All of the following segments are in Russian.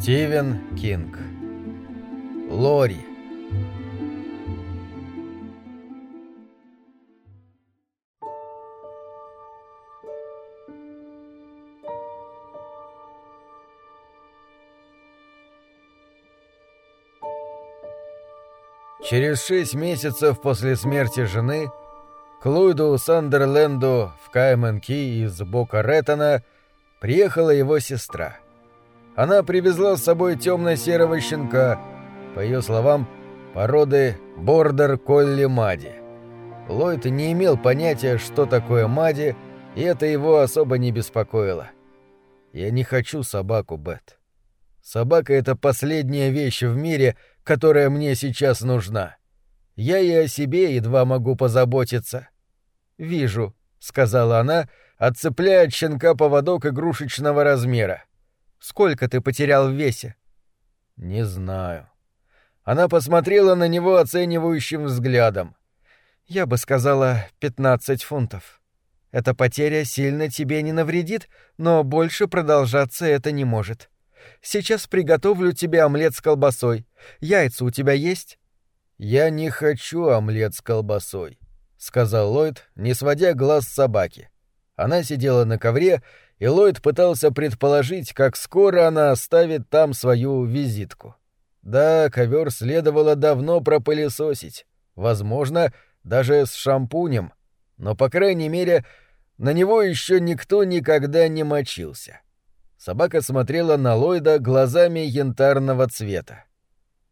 Стивен Кинг. Лори. Через шесть месяцев после смерти жены к Сандерленду в Каймен-Ки из Бока Реттона приехала его сестра. Она привезла с собой темно-серого щенка, по ее словам, породы Бордер Колли Мади. Ллойд не имел понятия, что такое Мади, и это его особо не беспокоило. «Я не хочу собаку, Бет. Собака — это последняя вещь в мире, которая мне сейчас нужна. Я и о себе едва могу позаботиться». «Вижу», — сказала она, отцепляя от щенка поводок игрушечного размера. «Сколько ты потерял в весе?» «Не знаю». Она посмотрела на него оценивающим взглядом. «Я бы сказала, пятнадцать фунтов. Эта потеря сильно тебе не навредит, но больше продолжаться это не может. Сейчас приготовлю тебе омлет с колбасой. Яйца у тебя есть?» «Я не хочу омлет с колбасой», — сказал Ллойд, не сводя глаз с собаки. Она сидела на ковре, и Ллойд пытался предположить, как скоро она оставит там свою визитку. Да, ковер следовало давно пропылесосить. Возможно, даже с шампунем. Но, по крайней мере, на него еще никто никогда не мочился. Собака смотрела на Ллойда глазами янтарного цвета.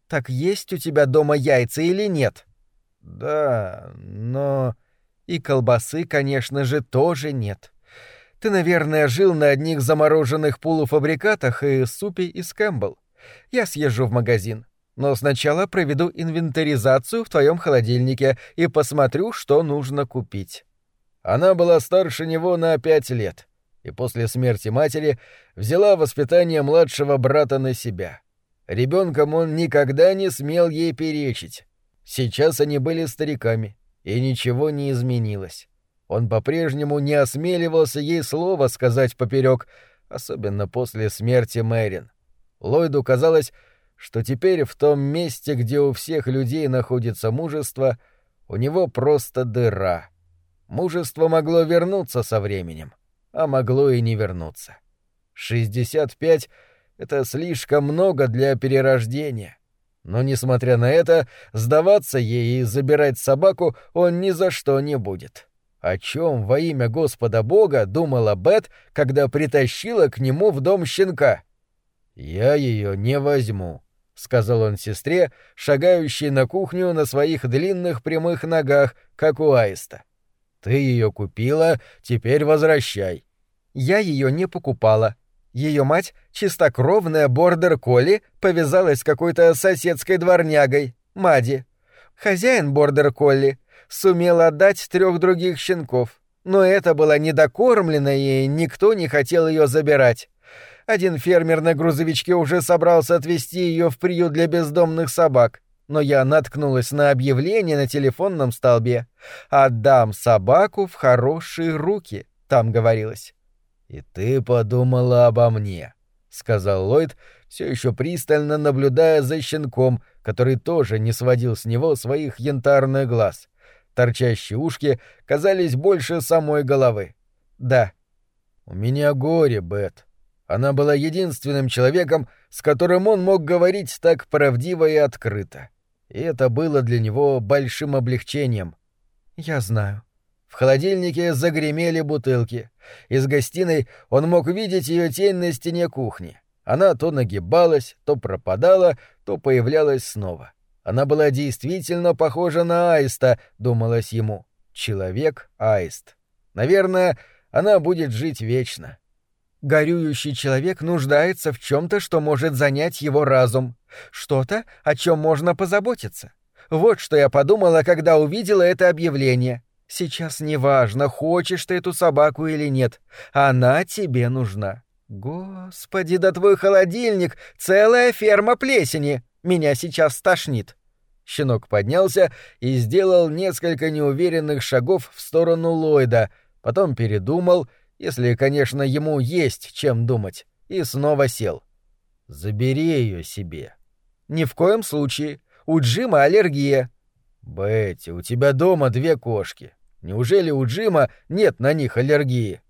«Так есть у тебя дома яйца или нет?» «Да, но...» «И колбасы, конечно же, тоже нет. Ты, наверное, жил на одних замороженных полуфабрикатах и супе из Кэмпбелл. Я съезжу в магазин, но сначала проведу инвентаризацию в твоем холодильнике и посмотрю, что нужно купить». Она была старше него на пять лет и после смерти матери взяла воспитание младшего брата на себя. Ребенком он никогда не смел ей перечить. Сейчас они были стариками, и ничего не изменилось. Он по-прежнему не осмеливался ей слова сказать поперек, особенно после смерти Мэрин. Ллойду казалось, что теперь в том месте, где у всех людей находится мужество, у него просто дыра. Мужество могло вернуться со временем а могло и не вернуться. 65 — это слишком много для перерождения. Но, несмотря на это, сдаваться ей и забирать собаку он ни за что не будет. О чем во имя Господа Бога думала Бет, когда притащила к нему в дом щенка? «Я ее не возьму», — сказал он сестре, шагающей на кухню на своих длинных прямых ногах, как у аиста. Ты ее купила, теперь возвращай. Я ее не покупала. Ее мать, чистокровная бордер-колли, повязалась с какой-то соседской дворнягой, Мади. Хозяин бордер-колли сумел отдать трех других щенков, но это была недокормленная, и никто не хотел ее забирать. Один фермер на грузовичке уже собрался отвезти ее в приют для бездомных собак но я наткнулась на объявление на телефонном столбе. «Отдам собаку в хорошие руки», — там говорилось. «И ты подумала обо мне», — сказал Ллойд, все еще пристально наблюдая за щенком, который тоже не сводил с него своих янтарных глаз. Торчащие ушки казались больше самой головы. «Да». «У меня горе, Бет», она была единственным человеком, с которым он мог говорить так правдиво и открыто и это было для него большим облегчением. «Я знаю». В холодильнике загремели бутылки. Из гостиной он мог видеть ее тень на стене кухни. Она то нагибалась, то пропадала, то появлялась снова. Она была действительно похожа на аиста, думалось ему. Человек-аист. Наверное, она будет жить вечно. Горюющий человек нуждается в чем-то, что может занять его разум. Что-то, о чем можно позаботиться. Вот что я подумала, когда увидела это объявление. Сейчас неважно, хочешь ты эту собаку или нет. Она тебе нужна. Господи, да твой холодильник — целая ферма плесени. Меня сейчас стошнит. Щенок поднялся и сделал несколько неуверенных шагов в сторону Ллойда, потом передумал — если, конечно, ему есть чем думать, и снова сел. Забери ее себе. Ни в коем случае. У Джима аллергия. Бетти, у тебя дома две кошки. Неужели у Джима нет на них аллергии?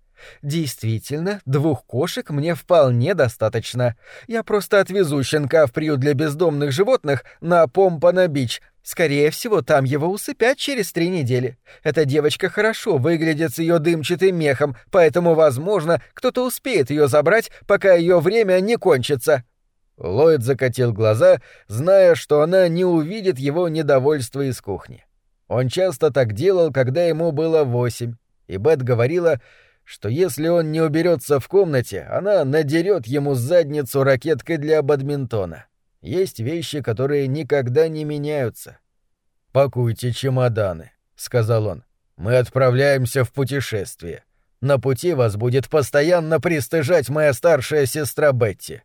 Действительно, двух кошек мне вполне достаточно. Я просто отвезу щенка в приют для бездомных животных на Помпана-Бич. Скорее всего, там его усыпят через три недели. Эта девочка хорошо выглядит с ее дымчатым мехом, поэтому, возможно, кто-то успеет ее забрать, пока ее время не кончится. Ллойд закатил глаза, зная, что она не увидит его недовольства из кухни. Он часто так делал, когда ему было восемь, и Бет говорила, что если он не уберется в комнате, она надерет ему задницу ракеткой для бадминтона. Есть вещи, которые никогда не меняются. «Пакуйте чемоданы», — сказал он. «Мы отправляемся в путешествие. На пути вас будет постоянно пристыжать моя старшая сестра Бетти».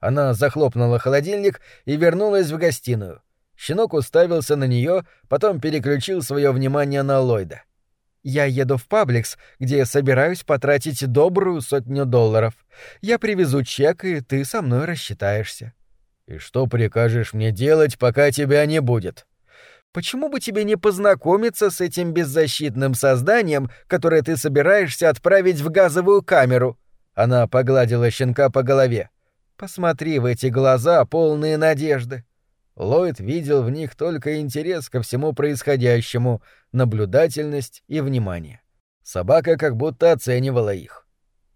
Она захлопнула холодильник и вернулась в гостиную. Щенок уставился на нее, потом переключил свое внимание на Ллойда. Я еду в Пабликс, где собираюсь потратить добрую сотню долларов. Я привезу чек, и ты со мной рассчитаешься. И что прикажешь мне делать, пока тебя не будет? Почему бы тебе не познакомиться с этим беззащитным созданием, которое ты собираешься отправить в газовую камеру? Она погладила щенка по голове. Посмотри в эти глаза, полные надежды. Ллойд видел в них только интерес ко всему происходящему, наблюдательность и внимание. Собака как будто оценивала их.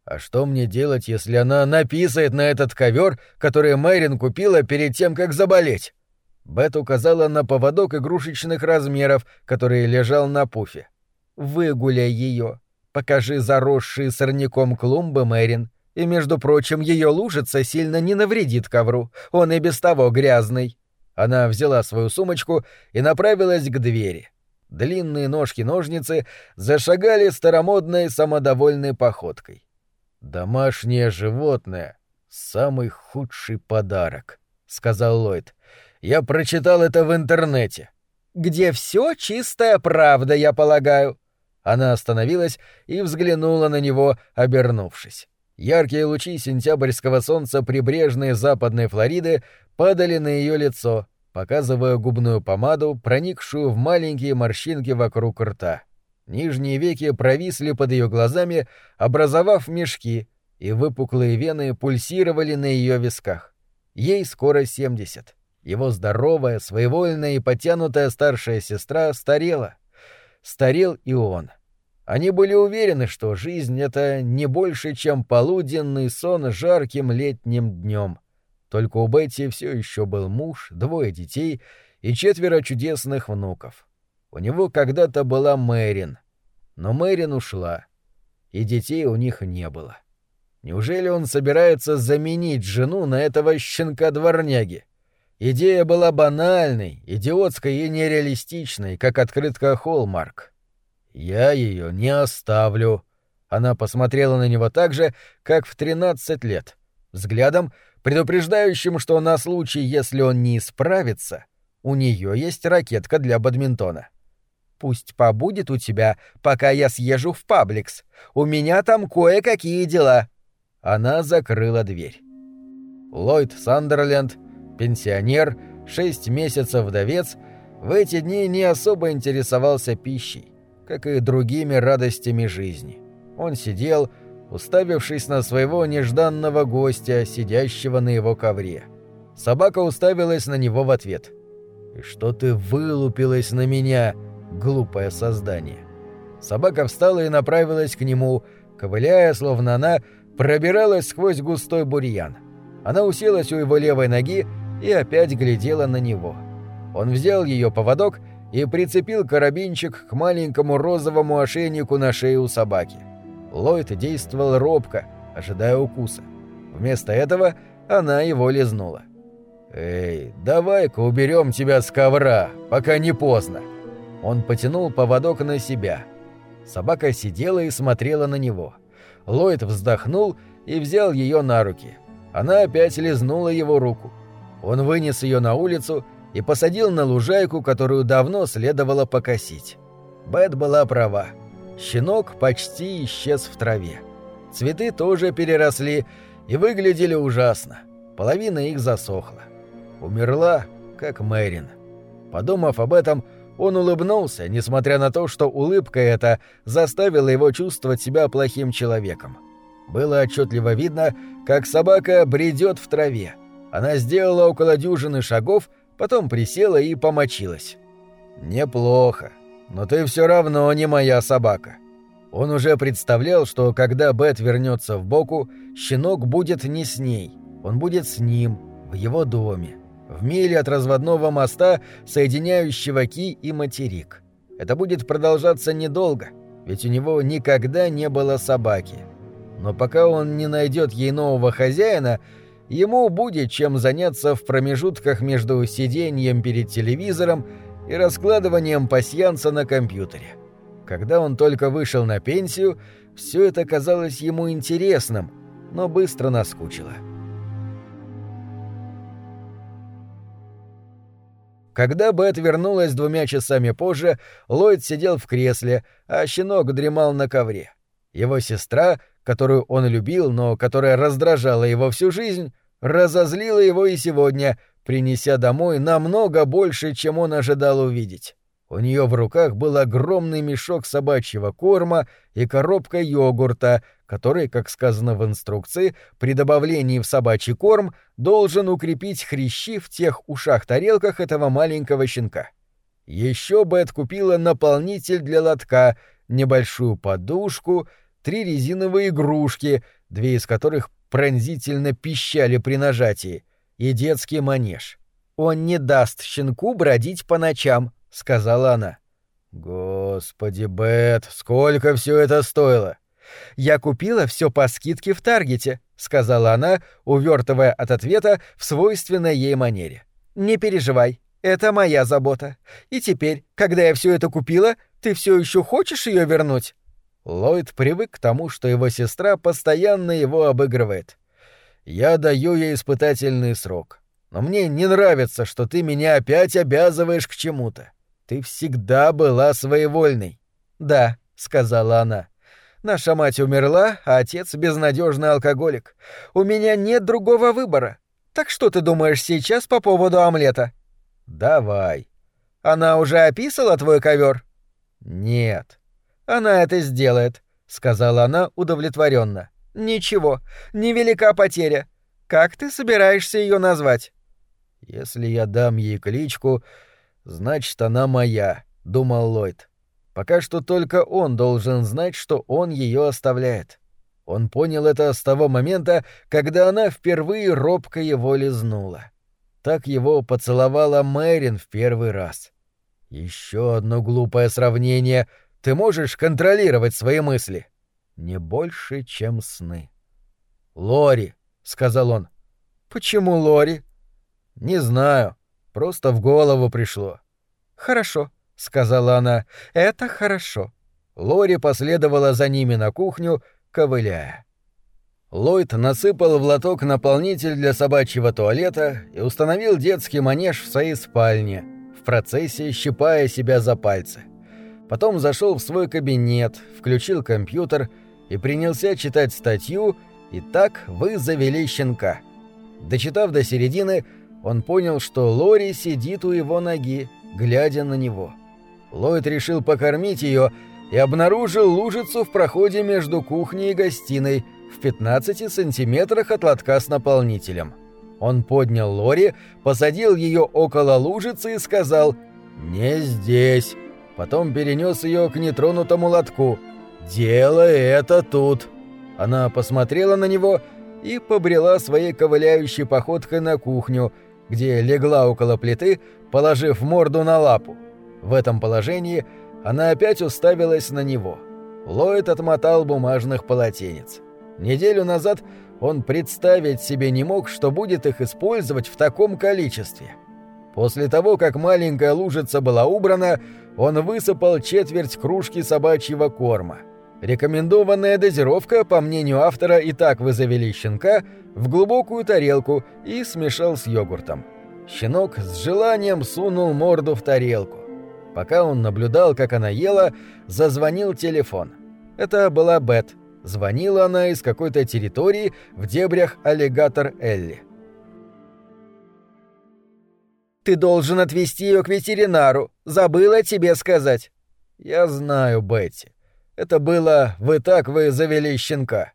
А что мне делать, если она написает на этот ковер, который Мэрин купила перед тем, как заболеть? Бет указала на поводок игрушечных размеров, который лежал на пуфе. «Выгуляй ее. Покажи заросшие сорняком клумбы, Мэрин. И, между прочим, ее лужица сильно не навредит ковру. Он и без того грязный». Она взяла свою сумочку и направилась к двери. Длинные ножки-ножницы зашагали старомодной самодовольной походкой. «Домашнее животное — самый худший подарок», — сказал Ллойд. «Я прочитал это в интернете». «Где все чистая правда, я полагаю». Она остановилась и взглянула на него, обернувшись. Яркие лучи сентябрьского солнца прибрежной западной Флориды падали на ее лицо, показывая губную помаду, проникшую в маленькие морщинки вокруг рта. Нижние веки провисли под ее глазами, образовав мешки, и выпуклые вены пульсировали на ее висках. Ей скоро семьдесят. Его здоровая, своевольная и потянутая старшая сестра старела. Старел и он. Они были уверены, что жизнь — это не больше, чем полуденный сон жарким летним днем. Только у Бетти все еще был муж, двое детей и четверо чудесных внуков. У него когда-то была Мэрин, но Мэрин ушла, и детей у них не было. Неужели он собирается заменить жену на этого щенка-дворняги? Идея была банальной, идиотской и нереалистичной, как открытка Холмарк. «Я ее не оставлю». Она посмотрела на него так же, как в тринадцать лет, взглядом, предупреждающим, что на случай, если он не исправится, у нее есть ракетка для бадминтона. «Пусть побудет у тебя, пока я съезжу в Пабликс. У меня там кое-какие дела». Она закрыла дверь. Ллойд Сандерленд, пенсионер, шесть месяцев вдовец, в эти дни не особо интересовался пищей, как и другими радостями жизни. Он сидел, уставившись на своего нежданного гостя, сидящего на его ковре. Собака уставилась на него в ответ. «И что ты вылупилась на меня, глупое создание?» Собака встала и направилась к нему, ковыляя, словно она пробиралась сквозь густой бурьян. Она уселась у его левой ноги и опять глядела на него. Он взял ее поводок и прицепил карабинчик к маленькому розовому ошейнику на шее у собаки. Ллойд действовал робко, ожидая укуса. Вместо этого она его лизнула. «Эй, давай-ка уберем тебя с ковра, пока не поздно!» Он потянул поводок на себя. Собака сидела и смотрела на него. Ллойд вздохнул и взял ее на руки. Она опять лизнула его руку. Он вынес ее на улицу и посадил на лужайку, которую давно следовало покосить. Бет была права. Щенок почти исчез в траве. Цветы тоже переросли и выглядели ужасно. половина их засохла. Умерла, как Мэрин. Подумав об этом, он улыбнулся, несмотря на то, что улыбка эта заставила его чувствовать себя плохим человеком. Было отчетливо видно, как собака бредет в траве. Она сделала около дюжины шагов, потом присела и помочилась. «Неплохо, но ты все равно не моя собака». Он уже представлял, что когда Бет вернется в Боку, щенок будет не с ней, он будет с ним, в его доме в миле от разводного моста, соединяющего Ки и материк. Это будет продолжаться недолго, ведь у него никогда не было собаки. Но пока он не найдет ей нового хозяина, ему будет чем заняться в промежутках между сиденьем перед телевизором и раскладыванием пасьянса на компьютере. Когда он только вышел на пенсию, все это казалось ему интересным, но быстро наскучило. Когда Бет вернулась двумя часами позже, Ллойд сидел в кресле, а щенок дремал на ковре. Его сестра, которую он любил, но которая раздражала его всю жизнь, разозлила его и сегодня, принеся домой намного больше, чем он ожидал увидеть. У нее в руках был огромный мешок собачьего корма и коробка йогурта, который, как сказано в инструкции, при добавлении в собачий корм должен укрепить хрящи в тех ушах-тарелках этого маленького щенка. Еще Бет купила наполнитель для лотка, небольшую подушку, три резиновые игрушки, две из которых пронзительно пищали при нажатии, и детский манеж. Он не даст щенку бродить по ночам, — сказала она. «Господи, Бет, сколько все это стоило!» «Я купила все по скидке в Таргете», — сказала она, увертывая от ответа в свойственной ей манере. «Не переживай, это моя забота. И теперь, когда я все это купила, ты все еще хочешь ее вернуть?» Ллойд привык к тому, что его сестра постоянно его обыгрывает. «Я даю ей испытательный срок. Но мне не нравится, что ты меня опять обязываешь к чему-то. Ты всегда была своевольной. Да, сказала она. Наша мать умерла, а отец безнадежный алкоголик. У меня нет другого выбора. Так что ты думаешь сейчас по поводу омлета? Давай. Она уже описала твой ковер? Нет. Она это сделает, сказала она удовлетворенно. Ничего, невелика потеря. Как ты собираешься ее назвать? Если я дам ей кличку, Значит, она моя, думал Ллойд. Пока что только он должен знать, что он ее оставляет. Он понял это с того момента, когда она впервые робко его лизнула. Так его поцеловала Мэрин в первый раз. Еще одно глупое сравнение. Ты можешь контролировать свои мысли? Не больше, чем сны. Лори, сказал он. Почему Лори? Не знаю. Просто в голову пришло. Хорошо, сказала она. Это хорошо. Лори последовала за ними на кухню, ковыляя. Ллойд насыпал в лоток наполнитель для собачьего туалета и установил детский манеж в своей спальне, в процессе щипая себя за пальцы. Потом зашел в свой кабинет, включил компьютер и принялся читать статью «И так вы завели щенка». Дочитав до середины, он понял, что Лори сидит у его ноги, глядя на него. Ллойд решил покормить ее и обнаружил лужицу в проходе между кухней и гостиной в 15 сантиметрах от лотка с наполнителем. Он поднял Лори, посадил ее около лужицы и сказал «Не здесь». Потом перенес ее к нетронутому лотку. «Делай это тут». Она посмотрела на него и побрела своей ковыляющей походкой на кухню, где легла около плиты, положив морду на лапу. В этом положении она опять уставилась на него. Ллойд отмотал бумажных полотенец. Неделю назад он представить себе не мог, что будет их использовать в таком количестве. После того, как маленькая лужица была убрана, он высыпал четверть кружки собачьего корма. Рекомендованная дозировка, по мнению автора, и так вы щенка – в глубокую тарелку и смешал с йогуртом. Щенок с желанием сунул морду в тарелку. Пока он наблюдал, как она ела, зазвонил телефон. Это была Бет. Звонила она из какой-то территории в дебрях аллигатор Элли. Ты должен отвезти ее к ветеринару. Забыла тебе сказать». «Я знаю, Бетти. Это было «вы так вы завели щенка».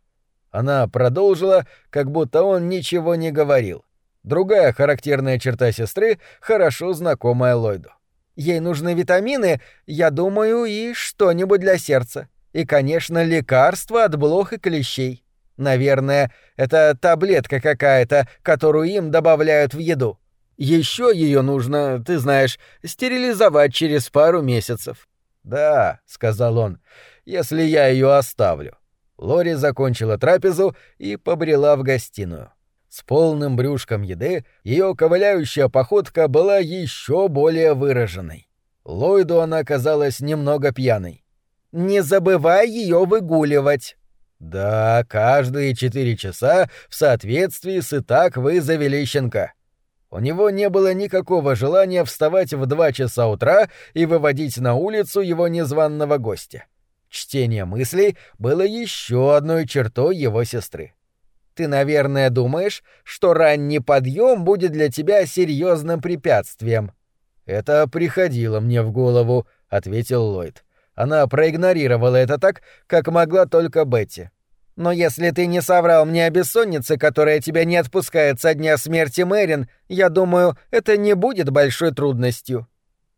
Она продолжила, как будто он ничего не говорил. Другая характерная черта сестры, хорошо знакомая Ллойду. «Ей нужны витамины, я думаю, и что-нибудь для сердца. И, конечно, лекарства от блох и клещей. Наверное, это таблетка какая-то, которую им добавляют в еду. Еще ее нужно, ты знаешь, стерилизовать через пару месяцев. Да, сказал он, если я ее оставлю. Лори закончила трапезу и побрела в гостиную. С полным брюшком еды ее ковыляющая походка была еще более выраженной. Ллойду она казалась немного пьяной. «Не забывай ее выгуливать», да, каждые четыре часа в соответствии с и так вы щенка. У него не было никакого желания вставать в два часа утра и выводить на улицу его незваного гостя. Чтение мыслей было еще одной чертой его сестры. Ты, наверное, думаешь, что ранний подъем будет для тебя серьезным препятствием. Это приходило мне в голову, ответил Ллойд. Она проигнорировала это так, как могла только Бетти. Но если ты не соврал мне о бессоннице, которая тебя не отпускает со дня смерти Мэрин, я думаю, это не будет большой трудностью.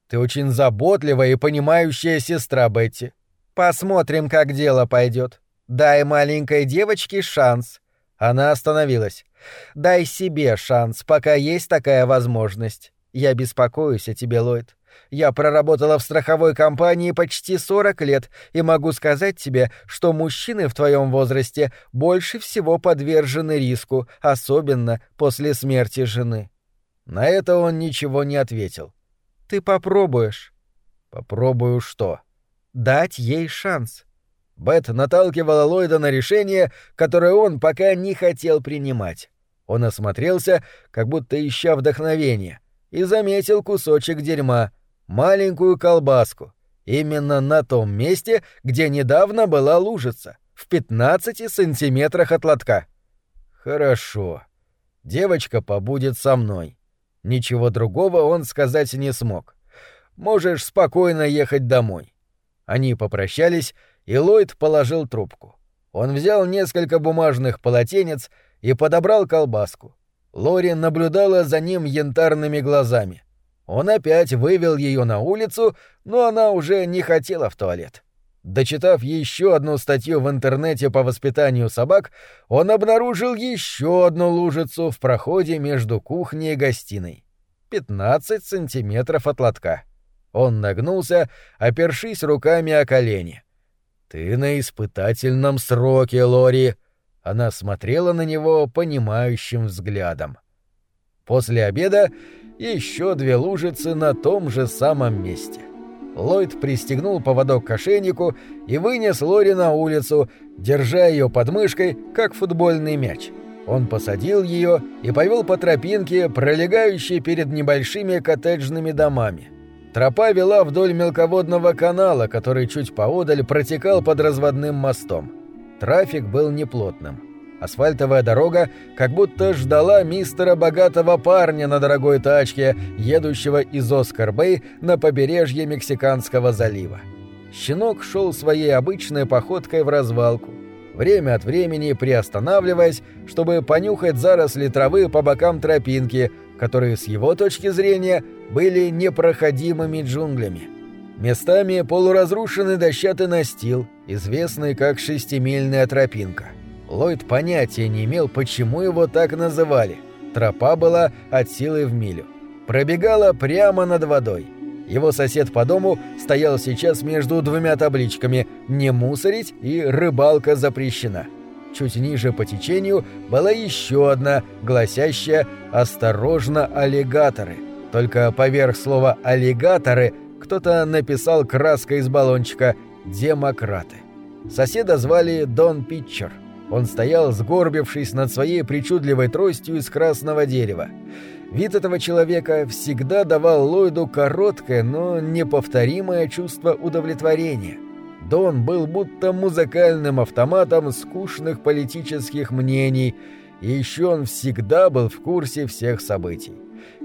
Ты очень заботливая и понимающая сестра Бетти. Посмотрим, как дело пойдет. Дай маленькой девочке шанс. Она остановилась. Дай себе шанс, пока есть такая возможность. Я беспокоюсь о тебе, Ллойд. Я проработала в страховой компании почти 40 лет и могу сказать тебе, что мужчины в твоем возрасте больше всего подвержены риску, особенно после смерти жены. На это он ничего не ответил. Ты попробуешь. Попробую что? Дать ей шанс. Бет наталкивала Ллойда на решение, которое он пока не хотел принимать. Он осмотрелся, как будто ища вдохновения, и заметил кусочек дерьма — маленькую колбаску, именно на том месте, где недавно была лужица, в 15 сантиметрах от лотка. Хорошо. Девочка побудет со мной. Ничего другого он сказать не смог. Можешь спокойно ехать домой. Они попрощались, и Ллойд положил трубку. Он взял несколько бумажных полотенец и подобрал колбаску. Лори наблюдала за ним янтарными глазами. Он опять вывел ее на улицу, но она уже не хотела в туалет. Дочитав еще одну статью в интернете по воспитанию собак, он обнаружил еще одну лужицу в проходе между кухней и гостиной. 15 сантиметров от лотка. Он нагнулся, опершись руками о колени. «Ты на испытательном сроке, Лори!» Она смотрела на него понимающим взглядом. После обеда еще две лужицы на том же самом месте. Ллойд пристегнул поводок к ошейнику и вынес Лори на улицу, держа ее под мышкой, как футбольный мяч. Он посадил ее и повел по тропинке, пролегающей перед небольшими коттеджными домами. Тропа вела вдоль мелководного канала, который чуть поодаль протекал под разводным мостом. Трафик был неплотным. Асфальтовая дорога как будто ждала мистера богатого парня на дорогой тачке, едущего из Оскар-Бэй на побережье Мексиканского залива. Щенок шел своей обычной походкой в развалку, время от времени приостанавливаясь, чтобы понюхать заросли травы по бокам тропинки, которые с его точки зрения были непроходимыми джунглями. Местами полуразрушенный дощатый настил, известный как шестимильная тропинка – Ллойд понятия не имел, почему его так называли. Тропа была от силы в милю. Пробегала прямо над водой. Его сосед по дому стоял сейчас между двумя табличками «Не мусорить» и «Рыбалка запрещена». Чуть ниже по течению была еще одна, гласящая «Осторожно, аллигаторы». Только поверх слова «аллигаторы» кто-то написал краской из баллончика «Демократы». Соседа звали Дон Питчер. Он стоял, сгорбившись над своей причудливой тростью из красного дерева. Вид этого человека всегда давал Ллойду короткое, но неповторимое чувство удовлетворения. Дон был будто музыкальным автоматом скучных политических мнений, и еще он всегда был в курсе всех событий.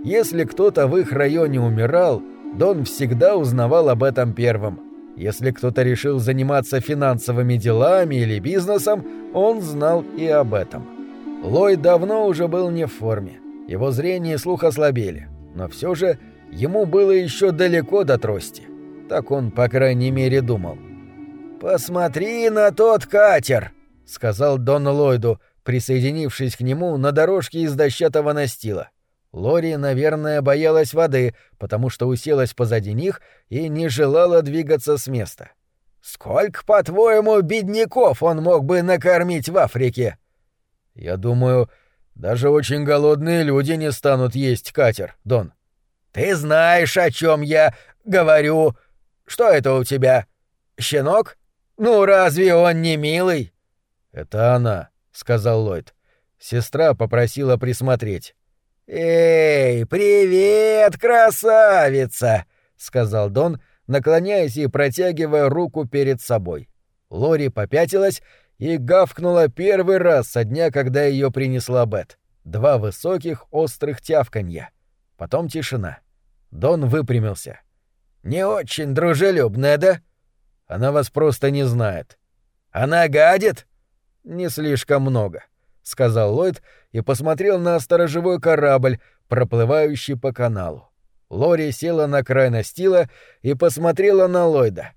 Если кто-то в их районе умирал, Дон всегда узнавал об этом первым. Если кто-то решил заниматься финансовыми делами или бизнесом, он знал и об этом. Ллойд давно уже был не в форме. Его зрение и слух ослабели, но все же ему было еще далеко до трости. Так он, по крайней мере, думал. «Посмотри на тот катер!» — сказал Дон Ллойду, присоединившись к нему на дорожке из дощатого настила. Лори, наверное, боялась воды, потому что уселась позади них и не желала двигаться с места. «Сколько, по-твоему, бедняков он мог бы накормить в Африке?» «Я думаю, даже очень голодные люди не станут есть катер, Дон». «Ты знаешь, о чем я говорю. Что это у тебя? Щенок? Ну, разве он не милый?» «Это она», — сказал Ллойд. Сестра попросила присмотреть. «Эй, привет, красавица!» — сказал Дон, наклоняясь и протягивая руку перед собой. Лори попятилась и гавкнула первый раз со дня, когда ее принесла Бет. Два высоких острых тявканья. Потом тишина. Дон выпрямился. «Не очень дружелюбная, да?» «Она вас просто не знает». «Она гадит?» «Не слишком много», — сказал Ллойд и посмотрел на сторожевой корабль, проплывающий по каналу. Лори села на край настила и посмотрела на Ллойда.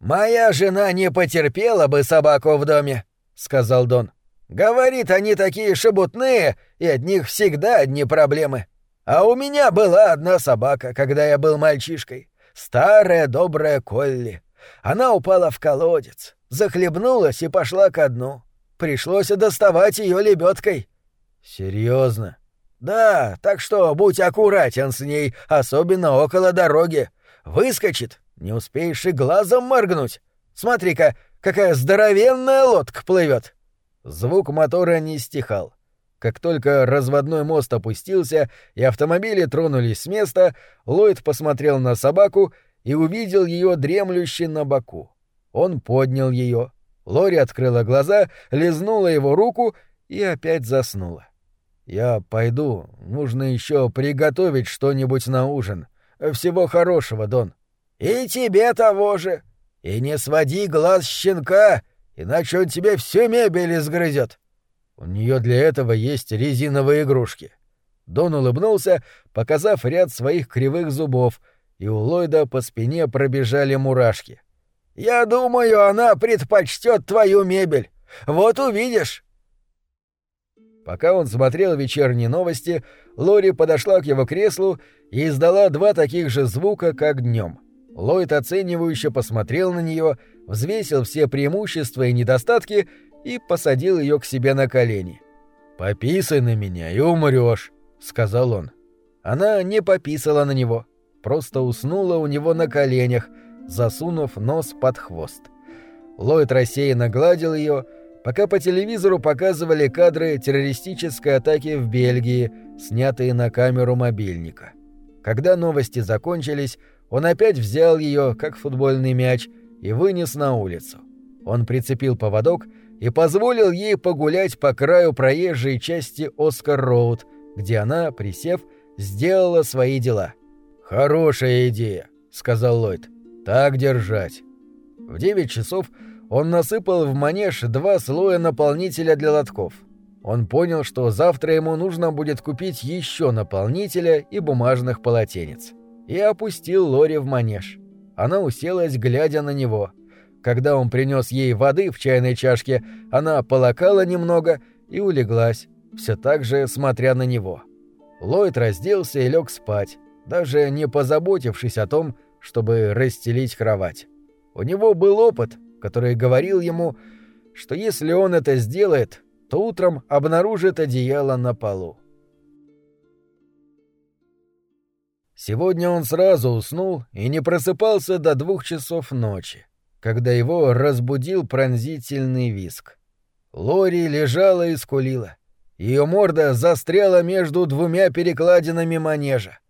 «Моя жена не потерпела бы собаку в доме», — сказал Дон. «Говорит, они такие шебутные, и от них всегда одни проблемы. А у меня была одна собака, когда я был мальчишкой. Старая добрая Колли. Она упала в колодец, захлебнулась и пошла ко дну. Пришлось доставать ее лебедкой. Серьезно? Да, так что будь аккуратен с ней, особенно около дороги. Выскочит, не успеешь и глазом моргнуть. Смотри-ка, какая здоровенная лодка плывет. Звук мотора не стихал. Как только разводной мост опустился и автомобили тронулись с места, Ллойд посмотрел на собаку и увидел ее дремлющей на боку. Он поднял ее. Лори открыла глаза, лизнула его руку и опять заснула. «Я пойду. Нужно еще приготовить что-нибудь на ужин. Всего хорошего, Дон». «И тебе того же. И не своди глаз щенка, иначе он тебе всю мебель изгрызет». «У нее для этого есть резиновые игрушки». Дон улыбнулся, показав ряд своих кривых зубов, и у Ллойда по спине пробежали мурашки. «Я думаю, она предпочтет твою мебель. Вот увидишь». Пока он смотрел вечерние новости, Лори подошла к его креслу и издала два таких же звука, как днем. Ллойд оценивающе посмотрел на нее, взвесил все преимущества и недостатки и посадил ее к себе на колени. «Пописай на меня и умрешь», — сказал он. Она не пописала на него, просто уснула у него на коленях, засунув нос под хвост. Ллойд рассеянно гладил ее, — пока по телевизору показывали кадры террористической атаки в Бельгии, снятые на камеру мобильника. Когда новости закончились, он опять взял ее, как футбольный мяч, и вынес на улицу. Он прицепил поводок и позволил ей погулять по краю проезжей части Оскар-Роуд, где она, присев, сделала свои дела. «Хорошая идея», — сказал Ллойд. «Так держать». В девять часов он насыпал в манеж два слоя наполнителя для лотков. Он понял, что завтра ему нужно будет купить еще наполнителя и бумажных полотенец. И опустил Лори в манеж. Она уселась, глядя на него. Когда он принес ей воды в чайной чашке, она полакала немного и улеглась, все так же смотря на него. Ллойд разделся и лег спать, даже не позаботившись о том, чтобы расстелить кровать. У него был опыт — который говорил ему, что если он это сделает, то утром обнаружит одеяло на полу. Сегодня он сразу уснул и не просыпался до двух часов ночи, когда его разбудил пронзительный виск. Лори лежала и скулила. Ее морда застряла между двумя перекладинами манежа.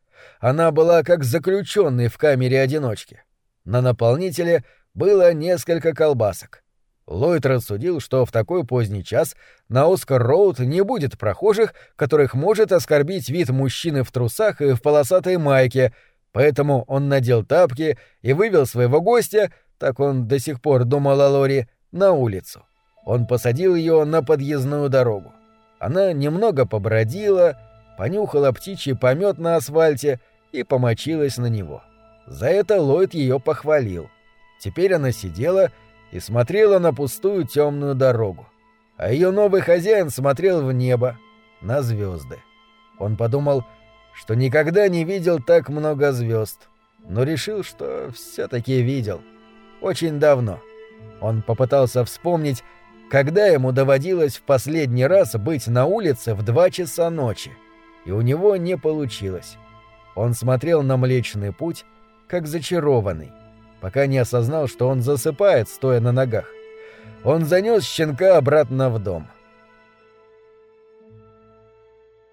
Она была как заключенный в камере одиночки. На наполнителе было несколько колбасок. Ллойд рассудил, что в такой поздний час на Оскар-Роуд не будет прохожих, которых может оскорбить вид мужчины в трусах и в полосатой майке, поэтому он надел тапки и вывел своего гостя, так он до сих пор думал о Лори, на улицу. Он посадил ее на подъездную дорогу. Она немного побродила, понюхала птичий помет на асфальте и помочилась на него. За это Ллойд ее похвалил. Теперь она сидела и смотрела на пустую темную дорогу. А ее новый хозяин смотрел в небо, на звезды. Он подумал, что никогда не видел так много звезд, но решил, что все-таки видел. Очень давно. Он попытался вспомнить, когда ему доводилось в последний раз быть на улице в два часа ночи, и у него не получилось. Он смотрел на Млечный Путь, как зачарованный пока не осознал, что он засыпает, стоя на ногах. Он занес щенка обратно в дом.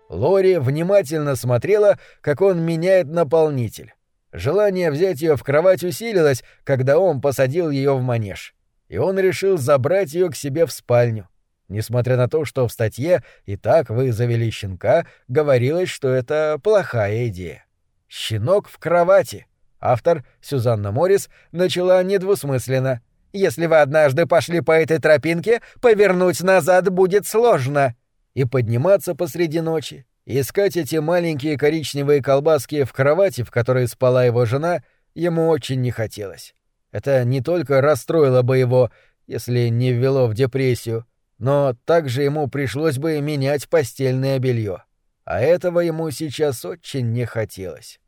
Лори внимательно смотрела, как он меняет наполнитель. Желание взять ее в кровать усилилось, когда он посадил ее в манеж. И он решил забрать ее к себе в спальню. Несмотря на то, что в статье «И так вы завели щенка» говорилось, что это плохая идея. Щенок в кровати — Автор, Сюзанна Моррис, начала недвусмысленно. «Если вы однажды пошли по этой тропинке, повернуть назад будет сложно». И подниматься посреди ночи, искать эти маленькие коричневые колбаски в кровати, в которой спала его жена, ему очень не хотелось. Это не только расстроило бы его, если не ввело в депрессию, но также ему пришлось бы менять постельное белье. А этого ему сейчас очень не хотелось.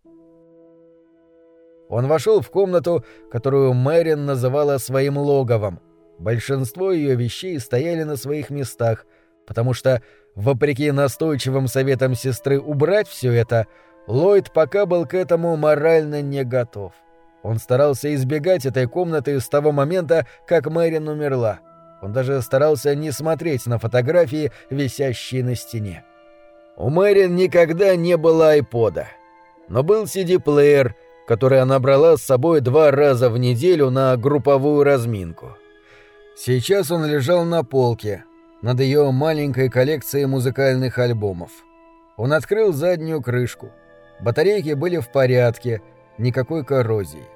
Он вошел в комнату, которую Мэрин называла своим логовом. Большинство ее вещей стояли на своих местах, потому что, вопреки настойчивым советам сестры убрать все это, Ллойд пока был к этому морально не готов. Он старался избегать этой комнаты с того момента, как Мэрин умерла. Он даже старался не смотреть на фотографии, висящие на стене. У Мэрин никогда не было айпода. Но был CD-плеер — который она брала с собой два раза в неделю на групповую разминку. Сейчас он лежал на полке, над ее маленькой коллекцией музыкальных альбомов. Он открыл заднюю крышку. Батарейки были в порядке, никакой коррозии.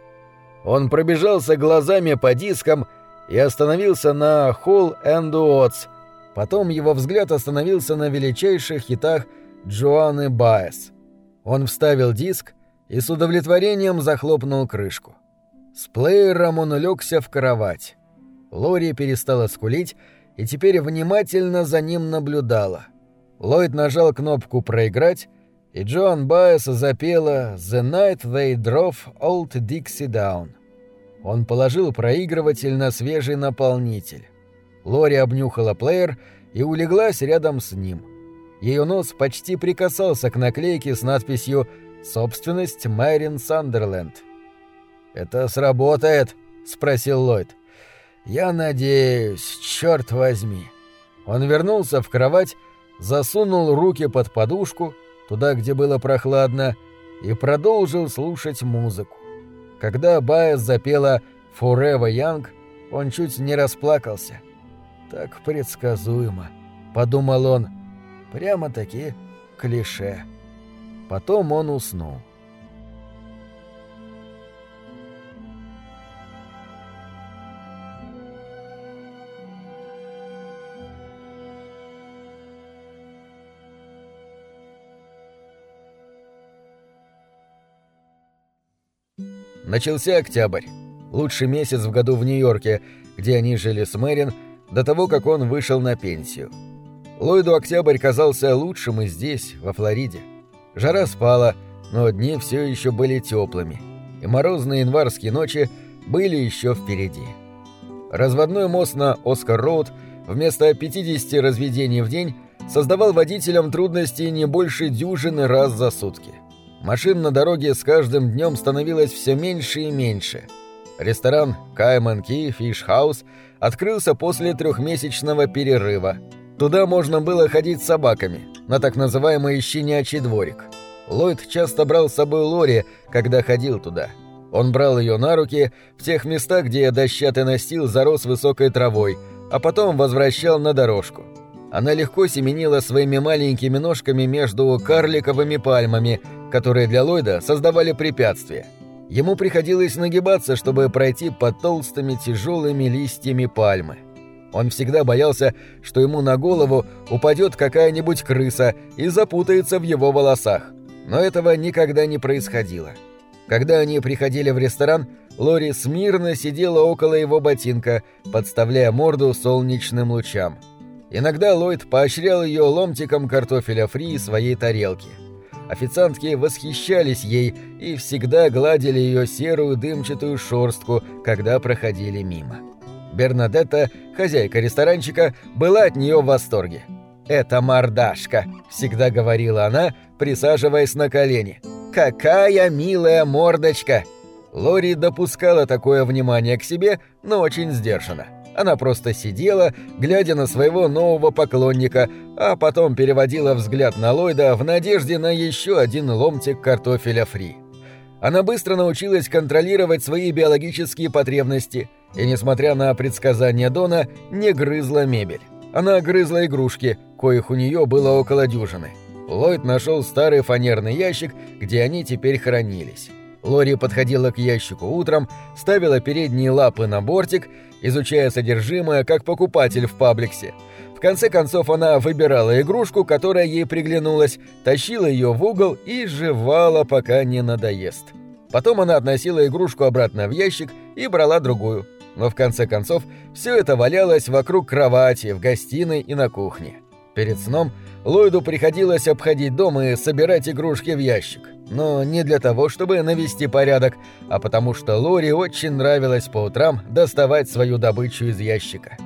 Он пробежался глазами по дискам и остановился на «Hall and Odds», Потом его взгляд остановился на величайших хитах Джоанны Баэс. Он вставил диск и с удовлетворением захлопнул крышку. С плеером он улегся в кровать. Лори перестала скулить и теперь внимательно за ним наблюдала. Ллойд нажал кнопку «Проиграть», и Джоан Байес запела «The night they drove old Dixie down». Он положил проигрыватель на свежий наполнитель. Лори обнюхала плеер и улеглась рядом с ним. Ее нос почти прикасался к наклейке с надписью Собственность Мэрин Сандерленд. «Это сработает?» — спросил Ллойд. «Я надеюсь, черт возьми». Он вернулся в кровать, засунул руки под подушку, туда, где было прохладно, и продолжил слушать музыку. Когда Байес запела «Forever Young», он чуть не расплакался. «Так предсказуемо», — подумал он, — «прямо-таки клише». Потом он уснул. Начался октябрь. Лучший месяц в году в Нью-Йорке, где они жили с Мэрин, до того, как он вышел на пенсию. Ллойду октябрь казался лучшим и здесь, во Флориде. Жара спала, но дни все еще были теплыми, и морозные январские ночи были еще впереди. Разводной мост на Оскар-Роуд вместо 50 разведений в день создавал водителям трудности не больше дюжины раз за сутки. Машин на дороге с каждым днем становилось все меньше и меньше. Ресторан Кайман Ки Фиш Хаус открылся после трехмесячного перерыва. Туда можно было ходить с собаками, на так называемый щенячий дворик. Ллойд часто брал с собой Лори, когда ходил туда. Он брал ее на руки в тех местах, где дощатый настил зарос высокой травой, а потом возвращал на дорожку. Она легко семенила своими маленькими ножками между карликовыми пальмами, которые для Ллойда создавали препятствия. Ему приходилось нагибаться, чтобы пройти под толстыми тяжелыми листьями пальмы. Он всегда боялся, что ему на голову упадет какая-нибудь крыса и запутается в его волосах. Но этого никогда не происходило. Когда они приходили в ресторан, Лори смирно сидела около его ботинка, подставляя морду солнечным лучам. Иногда Ллойд поощрял ее ломтиком картофеля фри из своей тарелки. Официантки восхищались ей и всегда гладили ее серую дымчатую шорстку, когда проходили мимо. Бернадетта, хозяйка ресторанчика, была от нее в восторге. «Это мордашка», — всегда говорила она, присаживаясь на колени. «Какая милая мордочка!» Лори допускала такое внимание к себе, но очень сдержанно. Она просто сидела, глядя на своего нового поклонника, а потом переводила взгляд на Ллойда в надежде на еще один ломтик картофеля фри. Она быстро научилась контролировать свои биологические потребности и, несмотря на предсказания Дона, не грызла мебель. Она грызла игрушки, коих у нее было около дюжины. Ллойд нашел старый фанерный ящик, где они теперь хранились. Лори подходила к ящику утром, ставила передние лапы на бортик, изучая содержимое, как покупатель в пабликсе. В конце концов она выбирала игрушку, которая ей приглянулась, тащила ее в угол и жевала, пока не надоест. Потом она относила игрушку обратно в ящик и брала другую. Но в конце концов все это валялось вокруг кровати, в гостиной и на кухне. Перед сном Ллойду приходилось обходить дом и собирать игрушки в ящик. Но не для того, чтобы навести порядок, а потому что Лори очень нравилось по утрам доставать свою добычу из ящика.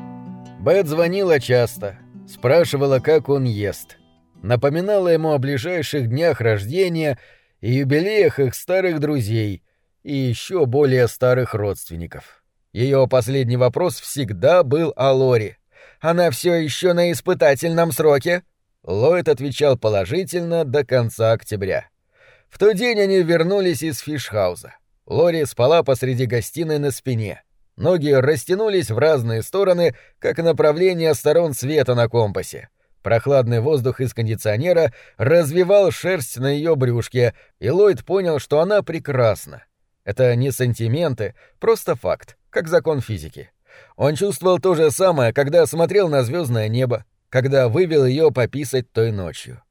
Бет звонила часто, спрашивала, как он ест. Напоминала ему о ближайших днях рождения и юбилеях их старых друзей и еще более старых родственников. Ее последний вопрос всегда был о Лори. «Она все еще на испытательном сроке?» Ллойд отвечал положительно до конца октября. В тот день они вернулись из фишхауза. Лори спала посреди гостиной на спине. Ноги растянулись в разные стороны, как направление сторон света на компасе. Прохладный воздух из кондиционера развивал шерсть на ее брюшке, и Ллойд понял, что она прекрасна. Это не сантименты, просто факт, как закон физики. Он чувствовал то же самое, когда смотрел на звездное небо, когда вывел ее пописать той ночью.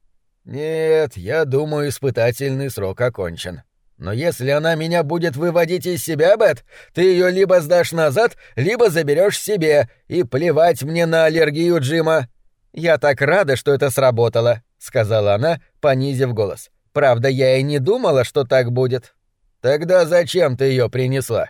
«Нет, я думаю, испытательный срок окончен. Но если она меня будет выводить из себя, Бет, ты ее либо сдашь назад, либо заберешь себе, и плевать мне на аллергию Джима». «Я так рада, что это сработало», — сказала она, понизив голос. «Правда, я и не думала, что так будет». «Тогда зачем ты ее принесла?»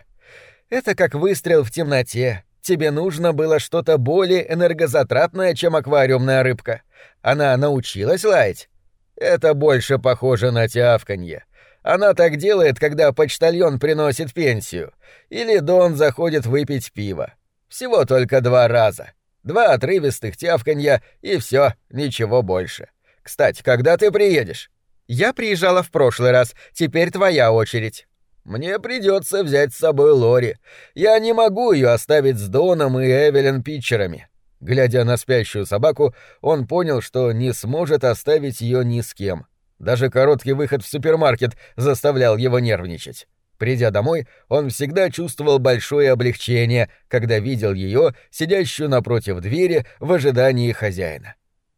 «Это как выстрел в темноте. Тебе нужно было что-то более энергозатратное, чем аквариумная рыбка. Она научилась лаять. Это больше похоже на тявканье. Она так делает, когда почтальон приносит пенсию. Или Дон заходит выпить пиво. Всего только два раза. Два отрывистых тявканья, и все, ничего больше. Кстати, когда ты приедешь? Я приезжала в прошлый раз, теперь твоя очередь. Мне придется взять с собой Лори. Я не могу ее оставить с Доном и Эвелин Питчерами. Глядя на спящую собаку, он понял, что не сможет оставить ее ни с кем. Даже короткий выход в супермаркет заставлял его нервничать. Придя домой, он всегда чувствовал большое облегчение, когда видел ее, сидящую напротив двери в ожидании хозяина.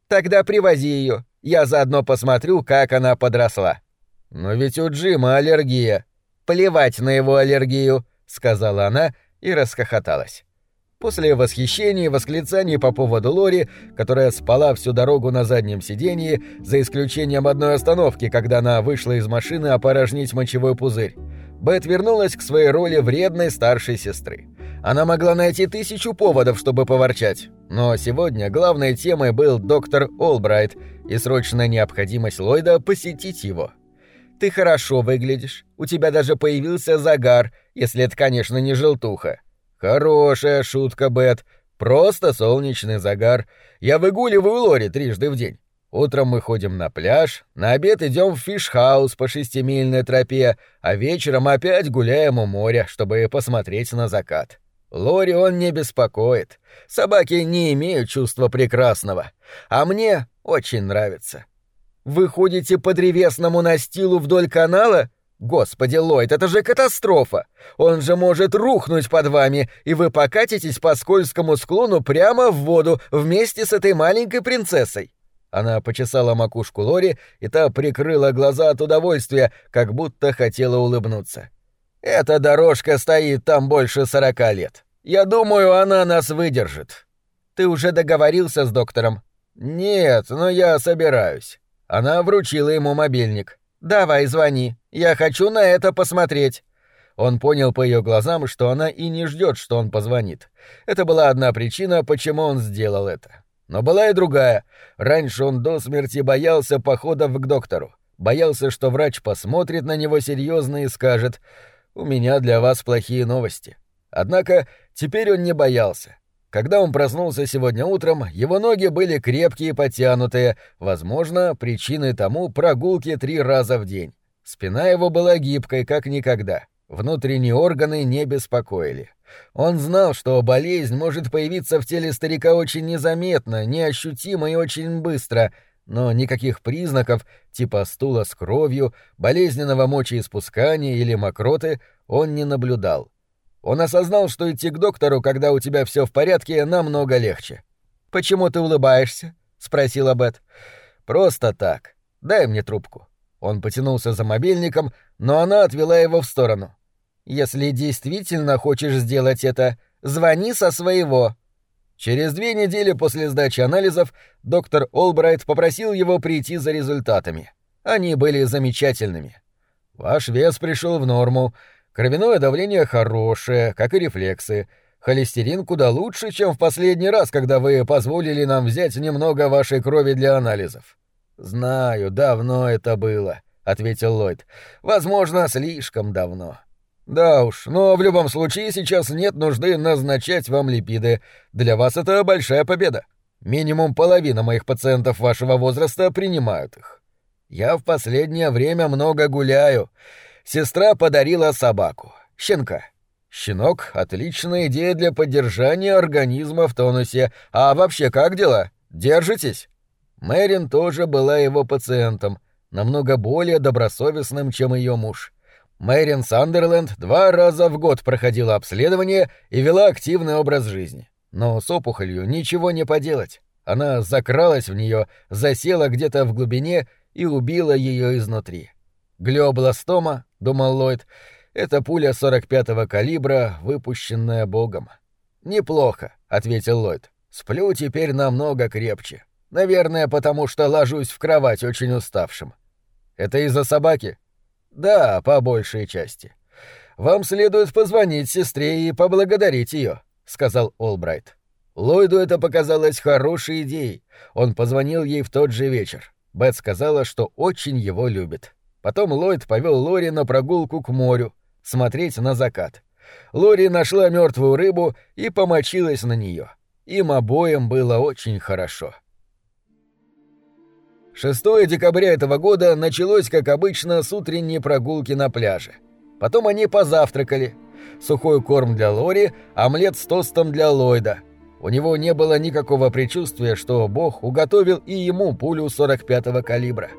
«Тогда привози ее. Я заодно посмотрю, как она подросла». «Но ведь у Джима аллергия», «Плевать на его аллергию», — сказала она и расхохоталась. После восхищения и восклицаний по поводу Лори, которая спала всю дорогу на заднем сиденье, за исключением одной остановки, когда она вышла из машины опорожнить мочевой пузырь, Бет вернулась к своей роли вредной старшей сестры. Она могла найти тысячу поводов, чтобы поворчать, но сегодня главной темой был доктор Олбрайт и срочная необходимость Ллойда посетить его. Ты хорошо выглядишь. У тебя даже появился загар, если это, конечно, не желтуха. Хорошая шутка, Бет. Просто солнечный загар. Я выгуливаю Лори трижды в день. Утром мы ходим на пляж, на обед идем в фишхаус по шестимильной тропе, а вечером опять гуляем у моря, чтобы посмотреть на закат. Лори он не беспокоит. Собаки не имеют чувства прекрасного. А мне очень нравится. Вы ходите по древесному настилу вдоль канала? Господи, Ллойд, это же катастрофа! Он же может рухнуть под вами, и вы покатитесь по скользкому склону прямо в воду вместе с этой маленькой принцессой. Она почесала макушку Лори, и та прикрыла глаза от удовольствия, как будто хотела улыбнуться. «Эта дорожка стоит там больше сорока лет. Я думаю, она нас выдержит». «Ты уже договорился с доктором?» «Нет, но я собираюсь». Она вручила ему мобильник. «Давай, звони. Я хочу на это посмотреть». Он понял по ее глазам, что она и не ждет, что он позвонит. Это была одна причина, почему он сделал это. Но была и другая. Раньше он до смерти боялся походов к доктору. Боялся, что врач посмотрит на него серьезно и скажет «У меня для вас плохие новости». Однако теперь он не боялся. Когда он проснулся сегодня утром, его ноги были крепкие и потянутые, возможно, причиной тому прогулки три раза в день. Спина его была гибкой, как никогда. Внутренние органы не беспокоили. Он знал, что болезнь может появиться в теле старика очень незаметно, неощутимо и очень быстро, но никаких признаков, типа стула с кровью, болезненного мочеиспускания или мокроты, он не наблюдал. Он осознал, что идти к доктору, когда у тебя все в порядке, намного легче. «Почему ты улыбаешься?» — спросила Бет. «Просто так. Дай мне трубку». Он потянулся за мобильником, но она отвела его в сторону. Если действительно хочешь сделать это, звони со своего. Через две недели после сдачи анализов доктор Олбрайт попросил его прийти за результатами. Они были замечательными. Ваш вес пришел в норму, кровяное давление хорошее, как и рефлексы. Холестерин куда лучше, чем в последний раз, когда вы позволили нам взять немного вашей крови для анализов. Знаю, давно это было, ответил Ллойд. Возможно, слишком давно. Да уж, но в любом случае сейчас нет нужды назначать вам липиды. Для вас это большая победа. Минимум половина моих пациентов вашего возраста принимают их. Я в последнее время много гуляю. Сестра подарила собаку. Щенка. Щенок — отличная идея для поддержания организма в тонусе. А вообще, как дела? Держитесь? Мэрин тоже была его пациентом, намного более добросовестным, чем ее муж. Мэрин Сандерленд два раза в год проходила обследование и вела активный образ жизни. Но с опухолью ничего не поделать. Она закралась в нее, засела где-то в глубине и убила ее изнутри. Глиобластома, думал Ллойд, это пуля 45-го калибра, выпущенная Богом. Неплохо, ответил Ллойд. Сплю теперь намного крепче. Наверное, потому что ложусь в кровать очень уставшим. Это из-за собаки? Да, по большей части. Вам следует позвонить сестре и поблагодарить ее, сказал Олбрайт. Ллойду это показалось хорошей идеей. Он позвонил ей в тот же вечер. Бет сказала, что очень его любит. Потом Ллойд повел Лори на прогулку к морю, смотреть на закат. Лори нашла мертвую рыбу и помочилась на нее. Им обоим было очень хорошо. 6 декабря этого года началось, как обычно, с утренней прогулки на пляже. Потом они позавтракали. Сухой корм для Лори, омлет с тостом для Ллойда. У него не было никакого предчувствия, что Бог уготовил и ему пулю 45-го калибра.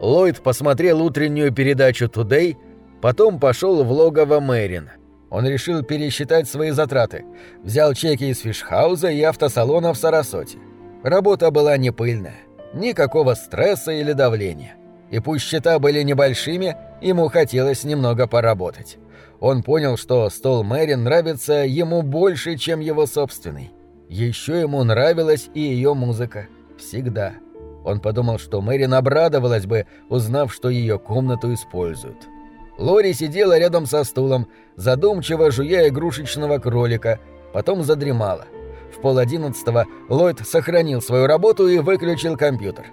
Ллойд посмотрел утреннюю передачу «Тудей», потом пошел в логово Мэрин. Он решил пересчитать свои затраты. Взял чеки из фишхауза и автосалона в Сарасоте. Работа была не пыльная. Никакого стресса или давления. И пусть счета были небольшими, ему хотелось немного поработать. Он понял, что стол Мэрин нравится ему больше, чем его собственный. Еще ему нравилась и ее музыка. Всегда. Он подумал, что Мэрин обрадовалась бы, узнав, что ее комнату используют. Лори сидела рядом со стулом, задумчиво жуя игрушечного кролика, потом задремала. Полодиннадцатого Ллойд сохранил свою работу и выключил компьютер.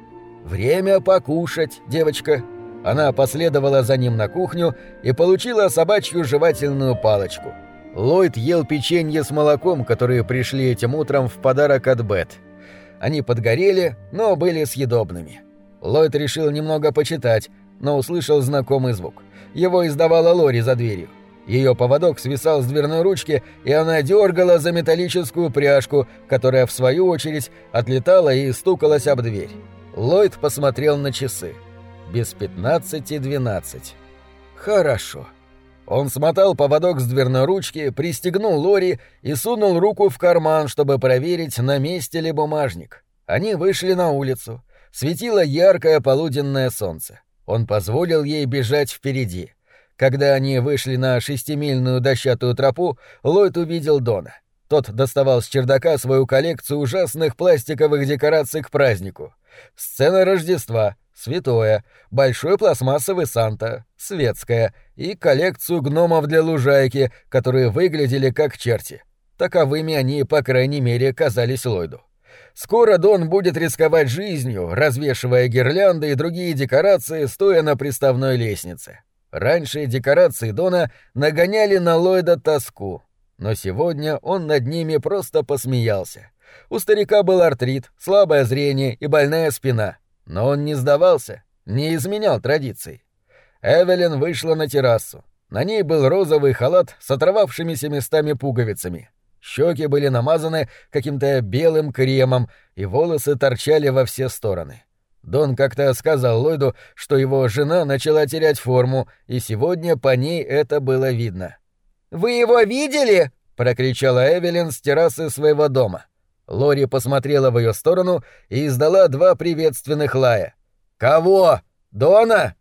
«Время покушать, девочка». Она последовала за ним на кухню и получила собачью жевательную палочку. Ллойд ел печенье с молоком, которые пришли этим утром в подарок от Бет. Они подгорели, но были съедобными. Ллойд решил немного почитать, но услышал знакомый звук. Его издавала Лори за дверью. Ее поводок свисал с дверной ручки, и она дергала за металлическую пряжку, которая, в свою очередь, отлетала и стукалась об дверь. Ллойд посмотрел на часы. Без пятнадцати двенадцать. Хорошо. Он смотал поводок с дверной ручки, пристегнул Лори и сунул руку в карман, чтобы проверить, на месте ли бумажник. Они вышли на улицу. Светило яркое полуденное солнце. Он позволил ей бежать впереди. Когда они вышли на шестимильную дощатую тропу, Ллойд увидел Дона. Тот доставал с чердака свою коллекцию ужасных пластиковых декораций к празднику. Сцена Рождества, святое, большой пластмассовый Санта, светская и коллекцию гномов для лужайки, которые выглядели как черти. Таковыми они, по крайней мере, казались Ллойду. Скоро Дон будет рисковать жизнью, развешивая гирлянды и другие декорации, стоя на приставной лестнице. Раньше декорации Дона нагоняли на Ллойда тоску, но сегодня он над ними просто посмеялся. У старика был артрит, слабое зрение и больная спина, но он не сдавался, не изменял традиций. Эвелин вышла на террасу. На ней был розовый халат с оторвавшимися местами пуговицами. Щеки были намазаны каким-то белым кремом, и волосы торчали во все стороны. Дон как-то сказал Ллойду, что его жена начала терять форму, и сегодня по ней это было видно. «Вы его видели?» — прокричала Эвелин с террасы своего дома. Лори посмотрела в ее сторону и издала два приветственных лая. «Кого? Дона?»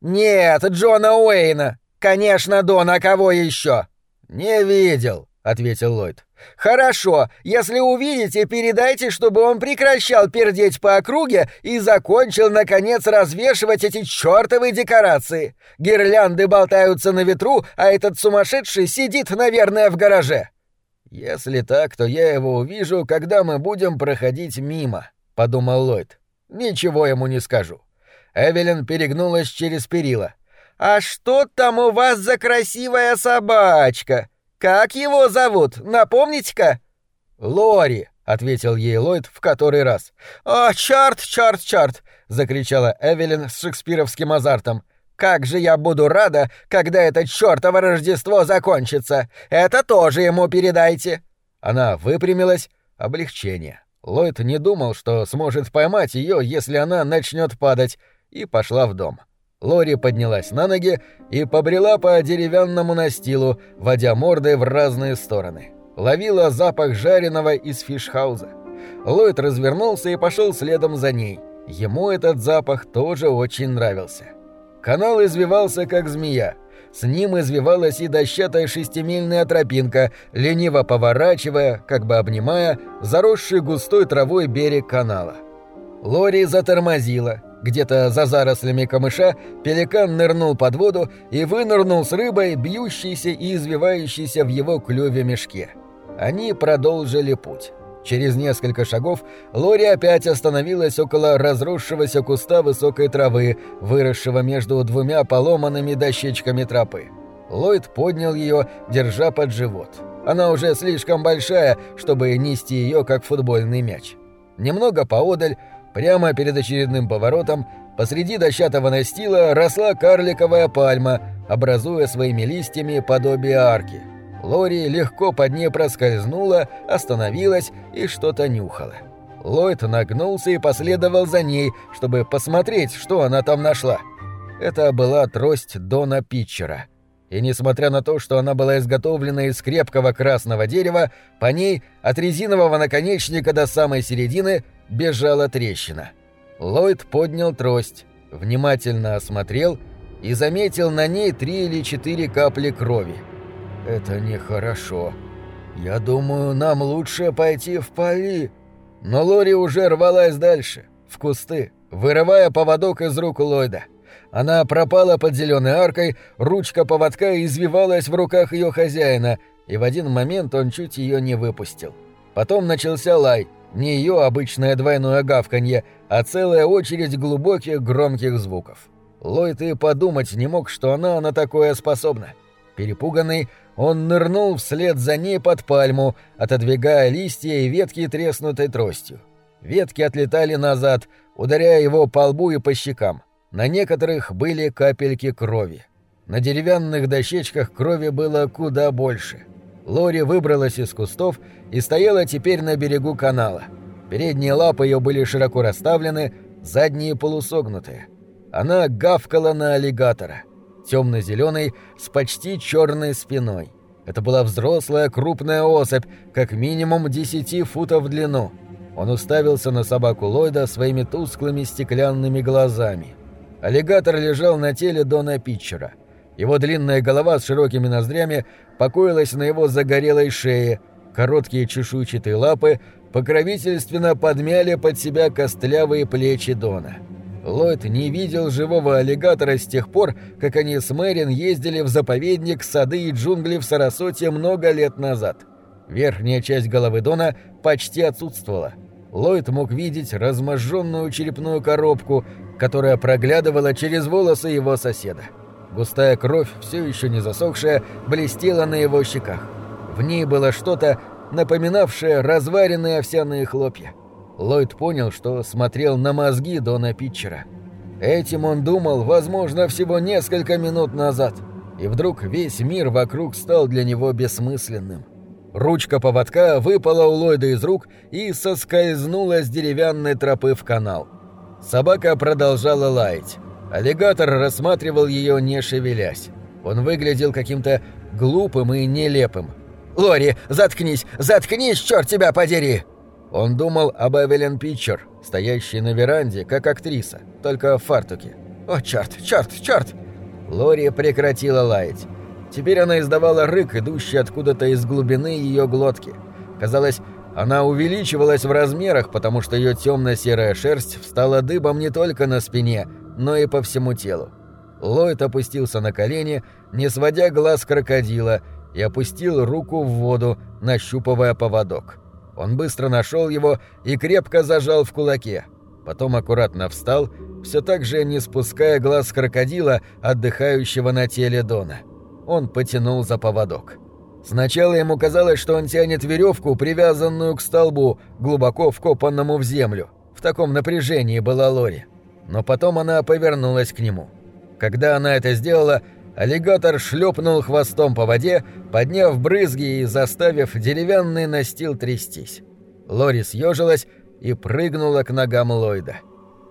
«Нет, Джона Уэйна! Конечно, Дона, кого еще?» «Не видел», — ответил Ллойд. «Хорошо, если увидите, передайте, чтобы он прекращал пердеть по округе и закончил, наконец, развешивать эти чёртовы декорации. Гирлянды болтаются на ветру, а этот сумасшедший сидит, наверное, в гараже». «Если так, то я его увижу, когда мы будем проходить мимо», — подумал Ллойд. «Ничего ему не скажу». Эвелин перегнулась через перила. «А что там у вас за красивая собачка? Как его зовут? Напомните-ка?» «Лори», — ответил ей Ллойд в который раз. «О, черт, черт, черт!» — закричала Эвелин с шекспировским азартом. «Как же я буду рада, когда это чертово Рождество закончится! Это тоже ему передайте!» Она выпрямилась. Облегчение. Ллойд не думал, что сможет поймать ее, если она начнет падать, и пошла в дом. Лори поднялась на ноги и побрела по деревянному настилу, водя мордой в разные стороны. Ловила запах жареного из фишхауза. Ллойд развернулся и пошел следом за ней. Ему этот запах тоже очень нравился. Канал извивался, как змея. С ним извивалась и дощатая шестимильная тропинка, лениво поворачивая, как бы обнимая, заросший густой травой берег канала. Лори затормозила, где-то за зарослями камыша пеликан нырнул под воду и вынырнул с рыбой, бьющейся и извивающейся в его клюве мешке. Они продолжили путь. Через несколько шагов Лори опять остановилась около разросшегося куста высокой травы, выросшего между двумя поломанными дощечками тропы. Ллойд поднял ее, держа под живот. Она уже слишком большая, чтобы нести ее как футбольный мяч. Немного поодаль Прямо перед очередным поворотом посреди дощатого настила росла карликовая пальма, образуя своими листьями подобие арки. Лори легко под ней проскользнула, остановилась и что-то нюхала. Ллойд нагнулся и последовал за ней, чтобы посмотреть, что она там нашла. Это была трость Дона Питчера. И несмотря на то, что она была изготовлена из крепкого красного дерева, по ней от резинового наконечника до самой середины бежала трещина. Ллойд поднял трость, внимательно осмотрел и заметил на ней три или четыре капли крови. «Это нехорошо. Я думаю, нам лучше пойти в поли». Но Лори уже рвалась дальше, в кусты, вырывая поводок из рук Ллойда. Она пропала под зеленой аркой, ручка поводка извивалась в руках ее хозяина, и в один момент он чуть ее не выпустил. Потом начался лай — не ее обычное двойное гавканье, а целая очередь глубоких громких звуков. Ллойд и подумать не мог, что она на такое способна. Перепуганный, он нырнул вслед за ней под пальму, отодвигая листья и ветки треснутой тростью. Ветки отлетали назад, ударяя его по лбу и по щекам. На некоторых были капельки крови. На деревянных дощечках крови было куда больше. Лори выбралась из кустов и стояла теперь на берегу канала. Передние лапы ее были широко расставлены, задние полусогнутые. Она гавкала на аллигатора. Темно-зеленый, с почти черной спиной. Это была взрослая крупная особь, как минимум 10 футов в длину. Он уставился на собаку Ллойда своими тусклыми стеклянными глазами. Аллигатор лежал на теле Дона Питчера. Его длинная голова с широкими ноздрями покоилась на его загорелой шее, короткие чешуйчатые лапы покровительственно подмяли под себя костлявые плечи Дона. Ллойд не видел живого аллигатора с тех пор, как они с Мэрин ездили в заповедник сады и джунгли в Сарасоте много лет назад. Верхняя часть головы Дона почти отсутствовала. Ллойд мог видеть разможженную черепную коробку, которая проглядывала через волосы его соседа. Густая кровь, все еще не засохшая, блестела на его щеках. В ней было что-то, напоминавшее разваренные овсяные хлопья. Ллойд понял, что смотрел на мозги Дона Питчера. Этим он думал, возможно, всего несколько минут назад. И вдруг весь мир вокруг стал для него бессмысленным. Ручка поводка выпала у Ллойда из рук и соскользнула с деревянной тропы в канал. Собака продолжала лаять. Аллигатор рассматривал ее, не шевелясь. Он выглядел каким-то глупым и нелепым. «Лори, заткнись! Заткнись, черт тебя подери!» Он думал об Эвелин Питчер, стоящей на веранде, как актриса, только в фартуке. «О, черт, черт, черт!» Лори прекратила лаять. Теперь она издавала рык, идущий откуда-то из глубины ее глотки. Казалось, она увеличивалась в размерах, потому что ее темно-серая шерсть встала дыбом не только на спине, но и по всему телу. Ллойд опустился на колени, не сводя глаз крокодила, и опустил руку в воду, нащупывая поводок. Он быстро нашел его и крепко зажал в кулаке. Потом аккуратно встал, все так же не спуская глаз крокодила, отдыхающего на теле Дона. Он потянул за поводок. Сначала ему казалось, что он тянет веревку, привязанную к столбу, глубоко вкопанному в землю. В таком напряжении была Лори но потом она повернулась к нему. Когда она это сделала, аллигатор шлепнул хвостом по воде, подняв брызги и заставив деревянный настил трястись. Лори съежилась и прыгнула к ногам Ллойда.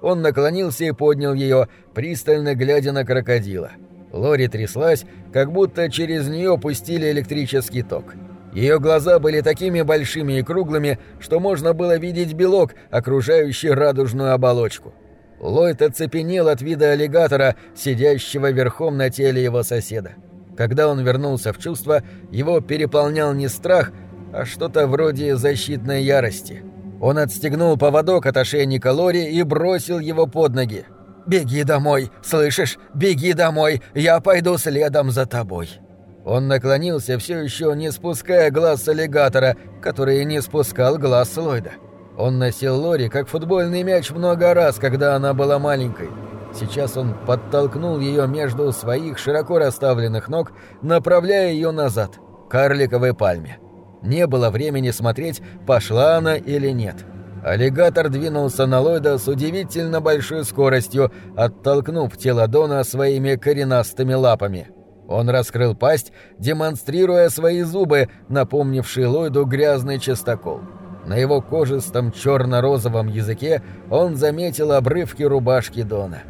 Он наклонился и поднял ее, пристально глядя на крокодила. Лори тряслась, как будто через нее пустили электрический ток. Ее глаза были такими большими и круглыми, что можно было видеть белок, окружающий радужную оболочку. Ллойд оцепенел от вида аллигатора, сидящего верхом на теле его соседа. Когда он вернулся в чувство, его переполнял не страх, а что-то вроде защитной ярости. Он отстегнул поводок от ошейника Лори и бросил его под ноги. «Беги домой, слышишь? Беги домой, я пойду следом за тобой». Он наклонился, все еще не спуская глаз аллигатора, который не спускал глаз Ллойда. Он носил Лори как футбольный мяч много раз, когда она была маленькой. Сейчас он подтолкнул ее между своих широко расставленных ног, направляя ее назад, к карликовой пальме. Не было времени смотреть, пошла она или нет. Аллигатор двинулся на Ллойда с удивительно большой скоростью, оттолкнув тело Дона своими коренастыми лапами. Он раскрыл пасть, демонстрируя свои зубы, напомнившие Ллойду грязный частокол. На его кожистом черно-розовом языке он заметил обрывки рубашки Дона.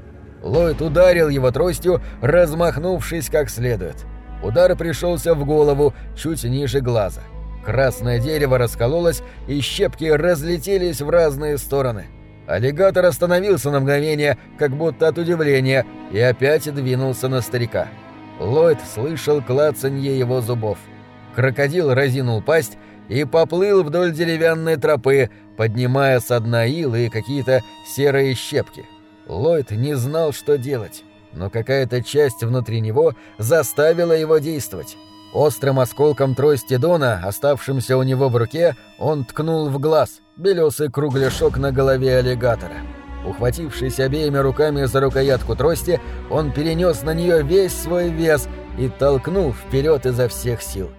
Ллойд ударил его тростью, размахнувшись как следует. Удар пришелся в голову, чуть ниже глаза. Красное дерево раскололось, и щепки разлетелись в разные стороны. Аллигатор остановился на мгновение, как будто от удивления, и опять двинулся на старика. Ллойд слышал клацанье его зубов. Крокодил разинул пасть, и поплыл вдоль деревянной тропы, поднимая со дна илы и какие-то серые щепки. Ллойд не знал, что делать, но какая-то часть внутри него заставила его действовать. Острым осколком трости Дона, оставшимся у него в руке, он ткнул в глаз, белесый кругляшок на голове аллигатора. Ухватившись обеими руками за рукоятку трости, он перенес на нее весь свой вес и толкнул вперед изо всех сил.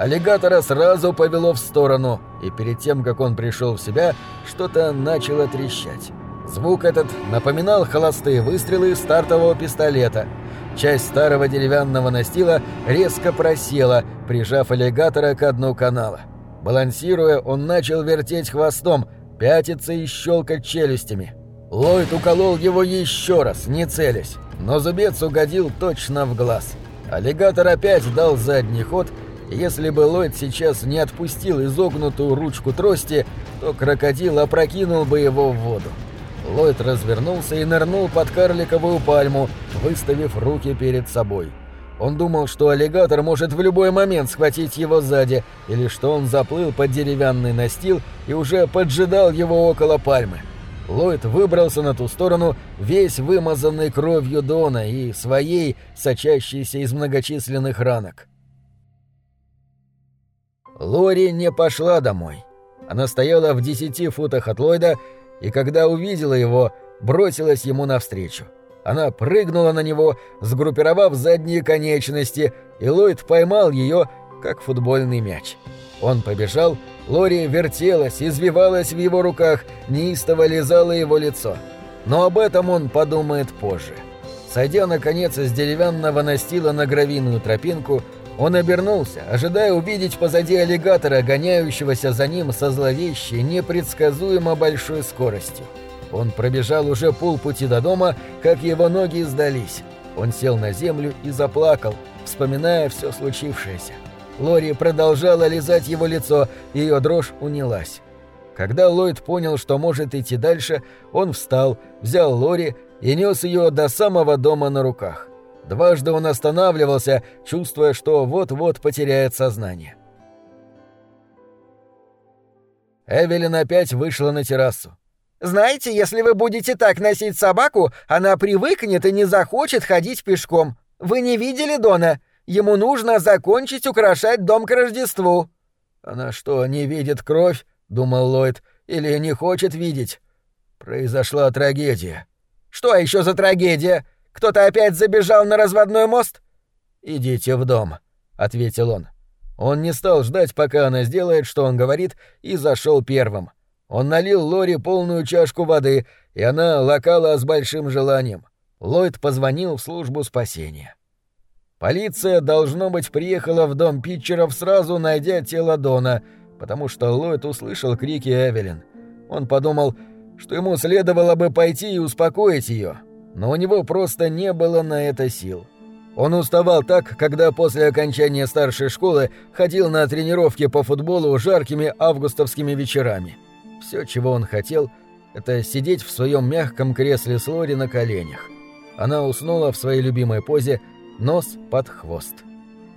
Аллигатора сразу повело в сторону, и перед тем, как он пришел в себя, что-то начало трещать. Звук этот напоминал холостые выстрелы стартового пистолета. Часть старого деревянного настила резко просела, прижав аллигатора к дну канала. Балансируя, он начал вертеть хвостом, пятиться и щелкать челюстями. Ллойд уколол его еще раз, не целясь, но зубец угодил точно в глаз. Аллигатор опять дал задний ход, если бы Ллойд сейчас не отпустил изогнутую ручку трости, то крокодил опрокинул бы его в воду. Ллойд развернулся и нырнул под карликовую пальму, выставив руки перед собой. Он думал, что аллигатор может в любой момент схватить его сзади, или что он заплыл под деревянный настил и уже поджидал его около пальмы. Ллойд выбрался на ту сторону, весь вымазанный кровью Дона и своей, сочащейся из многочисленных ранок. Лори не пошла домой. Она стояла в десяти футах от Ллойда, и когда увидела его, бросилась ему навстречу. Она прыгнула на него, сгруппировав задние конечности, и Ллойд поймал ее, как футбольный мяч. Он побежал, Лори вертелась, извивалась в его руках, неистово лизала его лицо. Но об этом он подумает позже. Сойдя, наконец, с деревянного настила на гравийную тропинку, он обернулся, ожидая увидеть позади аллигатора, гоняющегося за ним со зловещей, непредсказуемо большой скоростью. Он пробежал уже полпути до дома, как его ноги сдались. Он сел на землю и заплакал, вспоминая все случившееся. Лори продолжала лизать его лицо, ее дрожь унялась. Когда Ллойд понял, что может идти дальше, он встал, взял Лори и нес ее до самого дома на руках. Дважды он останавливался, чувствуя, что вот-вот потеряет сознание. Эвелин опять вышла на террасу. «Знаете, если вы будете так носить собаку, она привыкнет и не захочет ходить пешком. Вы не видели Дона? Ему нужно закончить украшать дом к Рождеству». «Она что, не видит кровь?» — думал Ллойд. «Или не хочет видеть?» Произошла трагедия. «Что еще за трагедия? Кто-то опять забежал на разводной мост?» «Идите в дом», — ответил он. Он не стал ждать, пока она сделает, что он говорит, и зашел первым. Он налил Лори полную чашку воды, и она лакала с большим желанием. Ллойд позвонил в службу спасения. Полиция, должно быть, приехала в дом Питчеров сразу, найдя тело Дона, потому что Ллойд услышал крики Эвелин. Он подумал, что ему следовало бы пойти и успокоить ее, но у него просто не было на это сил. Он уставал так, когда после окончания старшей школы ходил на тренировки по футболу жаркими августовскими вечерами. Все, чего он хотел, это сидеть в своем мягком кресле с Лори на коленях. Она уснула в своей любимой позе, нос под хвост.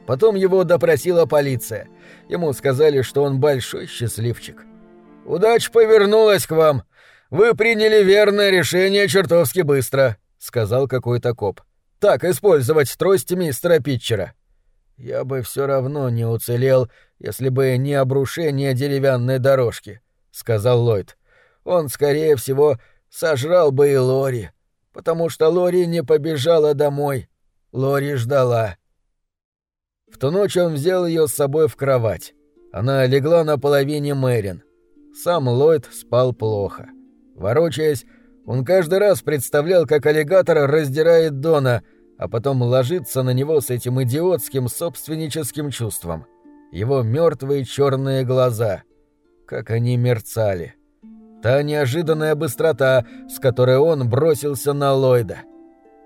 Потом его допросила полиция. Ему сказали, что он большой счастливчик. «Удача повернулась к вам. Вы приняли верное решение чертовски быстро», — сказал какой-то коп. «Так использовать трость мистера Питчера». «Я бы все равно не уцелел, если бы не обрушение деревянной дорожки», — сказал Ллойд. «Он, скорее всего, сожрал бы и Лори, потому что Лори не побежала домой». Лори ждала. В ту ночь он взял ее с собой в кровать. Она легла на половине Мэрин. Сам Ллойд спал плохо. Ворочаясь, он каждый раз представлял, как аллигатор раздирает Дона, а потом ложится на него с этим идиотским собственническим чувством. Его мертвые черные глаза. Как они мерцали. Та неожиданная быстрота, с которой он бросился на Ллойда.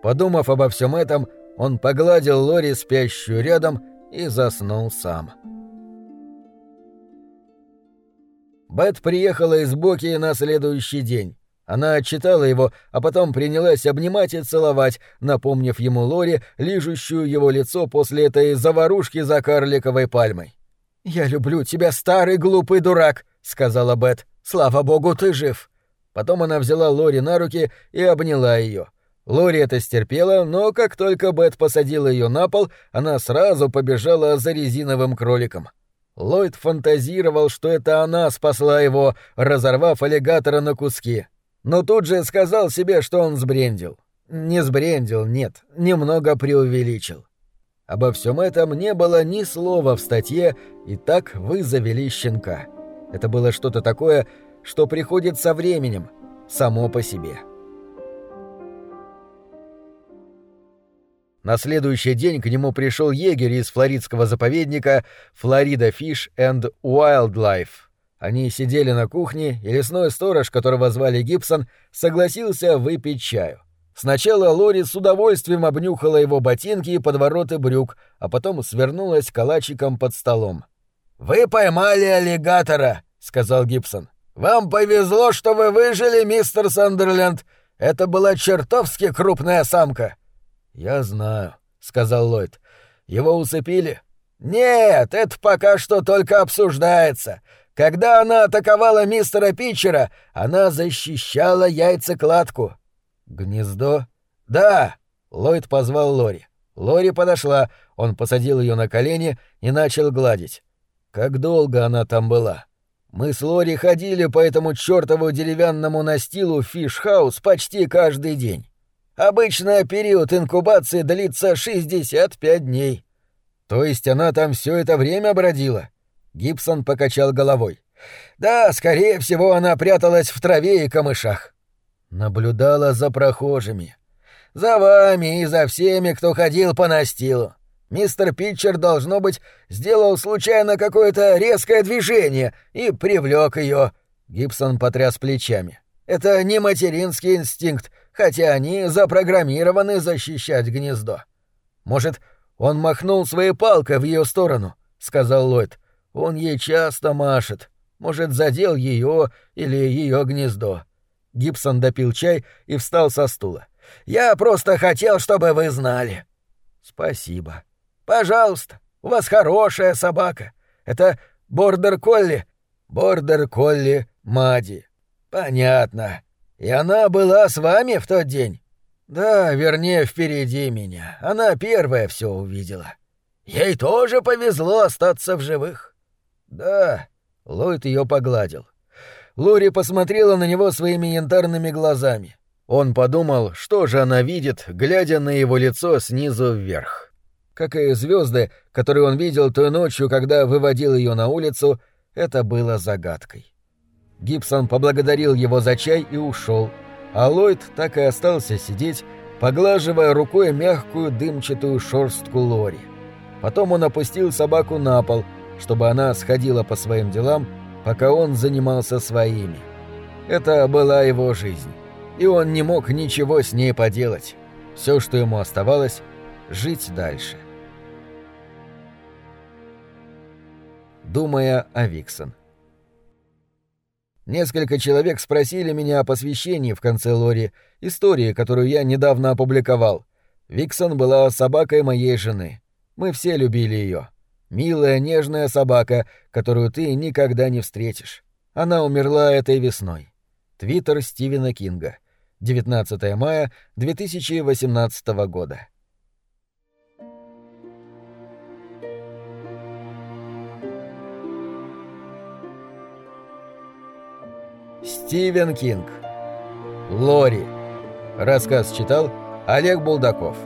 Подумав обо всем этом, он погладил Лори, спящую рядом, и заснул сам. Бет приехала из Боки на следующий день. Она отчитала его, а потом принялась обнимать и целовать, напомнив ему Лори, лижущую его лицо после этой заварушки за карликовой пальмой. «Я люблю тебя, старый глупый дурак», — сказала Бет. «Слава богу, ты жив». Потом она взяла Лори на руки и обняла ее. Лори это стерпела, но как только Бет посадила ее на пол, она сразу побежала за резиновым кроликом. Ллойд фантазировал, что это она спасла его, разорвав аллигатора на куски. Но тут же сказал себе, что он сбрендил. Не сбрендил, нет, немного преувеличил. Обо всем этом не было ни слова в статье, и так вы завели щенка. Это было что-то такое, что приходит со временем, само по себе. На следующий день к нему пришел егерь из флоридского заповедника Florida Fish and Wildlife. Они сидели на кухне, и лесной сторож, которого звали Гибсон, согласился выпить чаю. Сначала Лори с удовольствием обнюхала его ботинки и подвороты брюк, а потом свернулась калачиком под столом. «Вы поймали аллигатора», — сказал Гибсон. «Вам повезло, что вы выжили, мистер Сандерленд. Это была чертовски крупная самка». «Я знаю», — сказал Ллойд. «Его усыпили?» «Нет, это пока что только обсуждается. Когда она атаковала мистера Питчера, она защищала яйцекладку». «Гнездо?» «Да!» — Ллойд позвал Лори. Лори подошла, он посадил ее на колени и начал гладить. Как долго она там была? Мы с Лори ходили по этому чертову деревянному настилу Фишхаус почти каждый день. Обычно период инкубации длится 65 дней. То есть она там все это время бродила? Гибсон покачал головой. Да, скорее всего, она пряталась в траве и камышах. Наблюдала за прохожими. За вами и за всеми, кто ходил по настилу. Мистер Питчер, должно быть, сделал случайно какое-то резкое движение и привлек ее. Гибсон потряс плечами. Это не материнский инстинкт, хотя они запрограммированы защищать гнездо. Может, он махнул своей палкой в ее сторону, сказал Ллойд. Он ей часто машет. Может, задел ее или ее гнездо. Гибсон допил чай и встал со стула. Я просто хотел, чтобы вы знали. Спасибо. Пожалуйста. У вас хорошая собака. Это бордер-колли. Бордер-колли Мади. Понятно. И она была с вами в тот день? Да, вернее, впереди меня. Она первая все увидела. Ей тоже повезло остаться в живых. Да, Ллойд ее погладил. Лори посмотрела на него своими янтарными глазами. Он подумал, что же она видит, глядя на его лицо снизу вверх. Как и звезды, которые он видел той ночью, когда выводил ее на улицу, это было загадкой. Гибсон поблагодарил его за чай и ушел, а Ллойд так и остался сидеть, поглаживая рукой мягкую дымчатую шорстку Лори. Потом он опустил собаку на пол, чтобы она сходила по своим делам, пока он занимался своими. Это была его жизнь, и он не мог ничего с ней поделать. Все, что ему оставалось — жить дальше. Думая о Виксон. Несколько человек спросили меня о посвящении в конце Лори, истории, которую я недавно опубликовал. Виксон была собакой моей жены. Мы все любили ее. Милая, нежная собака, которую ты никогда не встретишь. Она умерла этой весной. Твиттер Стивена Кинга. 19 мая 2018 года. Стивен Кинг. Лори. Рассказ читал Олег Булдаков.